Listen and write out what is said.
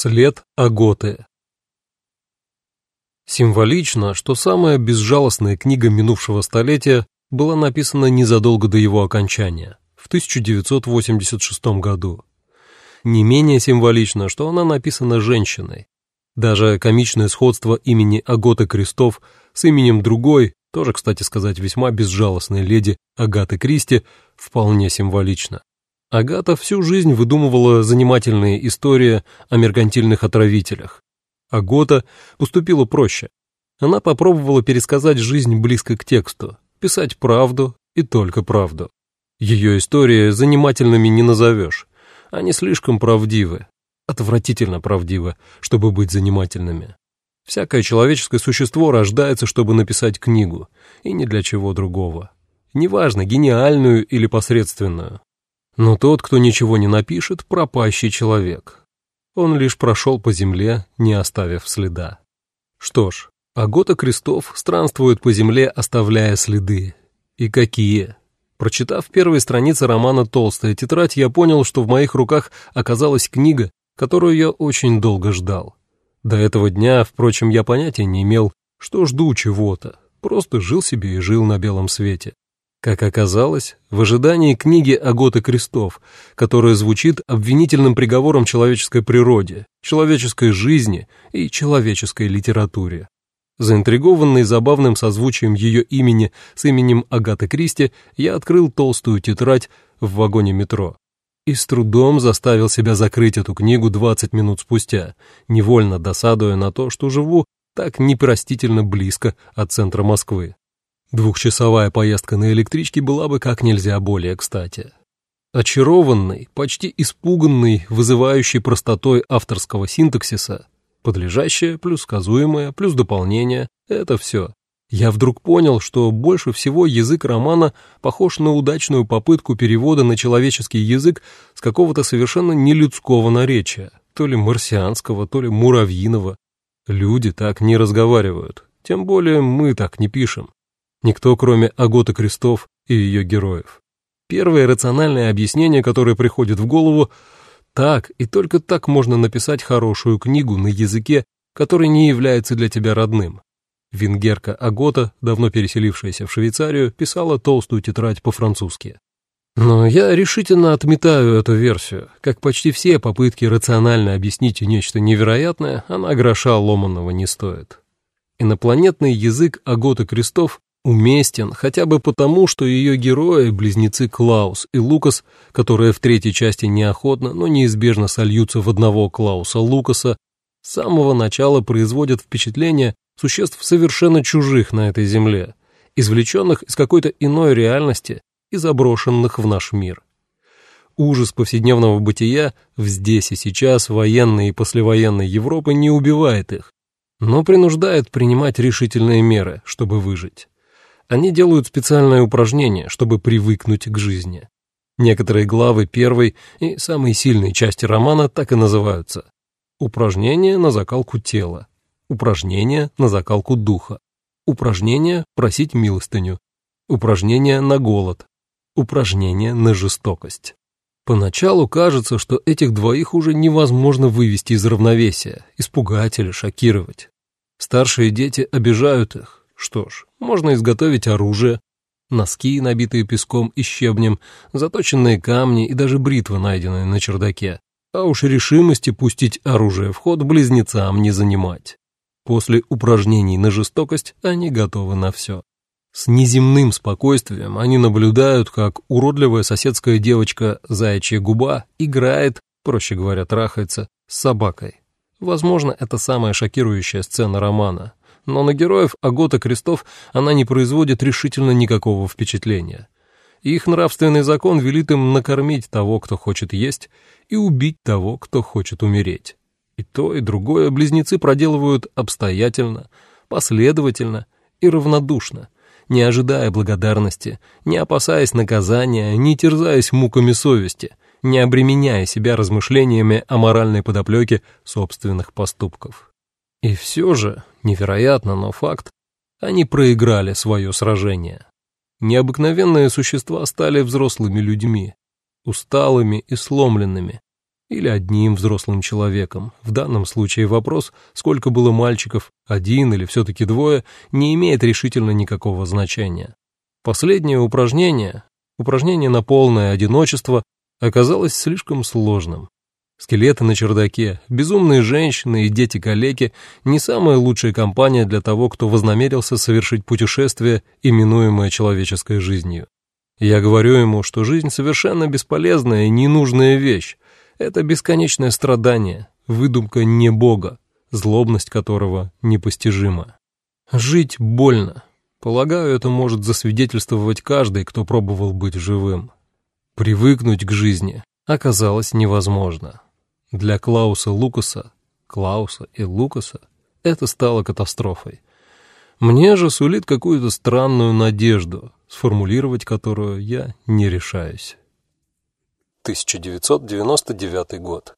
След Аготы Символично, что самая безжалостная книга минувшего столетия была написана незадолго до его окончания, в 1986 году. Не менее символично, что она написана женщиной. Даже комичное сходство имени Аготы Крестов с именем другой, тоже, кстати сказать, весьма безжалостной леди Агаты Кристи, вполне символично. Агата всю жизнь выдумывала занимательные истории о меркантильных отравителях. Агота поступила проще. Она попробовала пересказать жизнь близко к тексту, писать правду и только правду. Ее истории занимательными не назовешь. Они слишком правдивы, отвратительно правдивы, чтобы быть занимательными. Всякое человеческое существо рождается, чтобы написать книгу, и ни для чего другого. Неважно, гениальную или посредственную. Но тот, кто ничего не напишет, пропащий человек. Он лишь прошел по земле, не оставив следа. Что ж, Агота Крестов странствует по земле, оставляя следы. И какие? Прочитав первые страницы романа «Толстая тетрадь», я понял, что в моих руках оказалась книга, которую я очень долго ждал. До этого дня, впрочем, я понятия не имел, что жду чего-то, просто жил себе и жил на белом свете. Как оказалось, в ожидании книги Аготы Крестов, которая звучит обвинительным приговором человеческой природе, человеческой жизни и человеческой литературе. Заинтригованный забавным созвучием ее имени с именем Агаты Кристи, я открыл толстую тетрадь в вагоне метро и с трудом заставил себя закрыть эту книгу 20 минут спустя, невольно досадуя на то, что живу так непростительно близко от центра Москвы. Двухчасовая поездка на электричке была бы как нельзя более кстати. Очарованный, почти испуганный, вызывающий простотой авторского синтаксиса, подлежащее плюс сказуемое плюс дополнение — это все. Я вдруг понял, что больше всего язык романа похож на удачную попытку перевода на человеческий язык с какого-то совершенно нелюдского наречия, то ли марсианского, то ли муравьиного. Люди так не разговаривают, тем более мы так не пишем. Никто, кроме Аготы Крестов и ее героев. Первое рациональное объяснение, которое приходит в голову, так и только так можно написать хорошую книгу на языке, который не является для тебя родным. Венгерка Агота, давно переселившаяся в Швейцарию, писала толстую тетрадь по-французски. Но я решительно отметаю эту версию. Как почти все попытки рационально объяснить нечто невероятное, она гроша ломаного не стоит. Инопланетный язык Аготы Крестов уместен хотя бы потому, что ее герои, близнецы Клаус и Лукас, которые в третьей части неохотно, но неизбежно сольются в одного Клауса Лукаса, с самого начала производят впечатление существ совершенно чужих на этой земле, извлеченных из какой-то иной реальности и заброшенных в наш мир. Ужас повседневного бытия в здесь и сейчас военной и послевоенной Европы не убивает их, но принуждает принимать решительные меры, чтобы выжить. Они делают специальное упражнение, чтобы привыкнуть к жизни. Некоторые главы первой и самой сильной части романа так и называются. Упражнение на закалку тела, упражнение на закалку духа, упражнение просить милостыню, упражнение на голод, упражнение на жестокость. Поначалу кажется, что этих двоих уже невозможно вывести из равновесия, испугать или шокировать. Старшие дети обижают их, что ж, можно изготовить оружие, носки, набитые песком и щебнем, заточенные камни и даже бритва, найденная на чердаке. А уж решимости пустить оружие в ход близнецам не занимать. После упражнений на жестокость они готовы на все. С неземным спокойствием они наблюдают, как уродливая соседская девочка Заячья губа играет, проще говоря, трахается, с собакой. Возможно, это самая шокирующая сцена романа, но на героев Агота Крестов она не производит решительно никакого впечатления. Их нравственный закон велит им накормить того, кто хочет есть, и убить того, кто хочет умереть. И то, и другое близнецы проделывают обстоятельно, последовательно и равнодушно, не ожидая благодарности, не опасаясь наказания, не терзаясь муками совести, не обременяя себя размышлениями о моральной подоплеке собственных поступков. И все же, невероятно, но факт, они проиграли свое сражение. Необыкновенные существа стали взрослыми людьми, усталыми и сломленными, или одним взрослым человеком. В данном случае вопрос, сколько было мальчиков, один или все-таки двое, не имеет решительно никакого значения. Последнее упражнение, упражнение на полное одиночество, оказалось слишком сложным. Скелеты на чердаке, безумные женщины и дети-калеки — не самая лучшая компания для того, кто вознамерился совершить путешествие, именуемое человеческой жизнью. Я говорю ему, что жизнь совершенно бесполезная и ненужная вещь. Это бесконечное страдание, выдумка не Бога, злобность которого непостижима. Жить больно. Полагаю, это может засвидетельствовать каждый, кто пробовал быть живым. Привыкнуть к жизни оказалось невозможно. Для Клауса Лукаса, Клауса и Лукаса это стало катастрофой. Мне же сулит какую-то странную надежду, сформулировать которую я не решаюсь. 1999 год.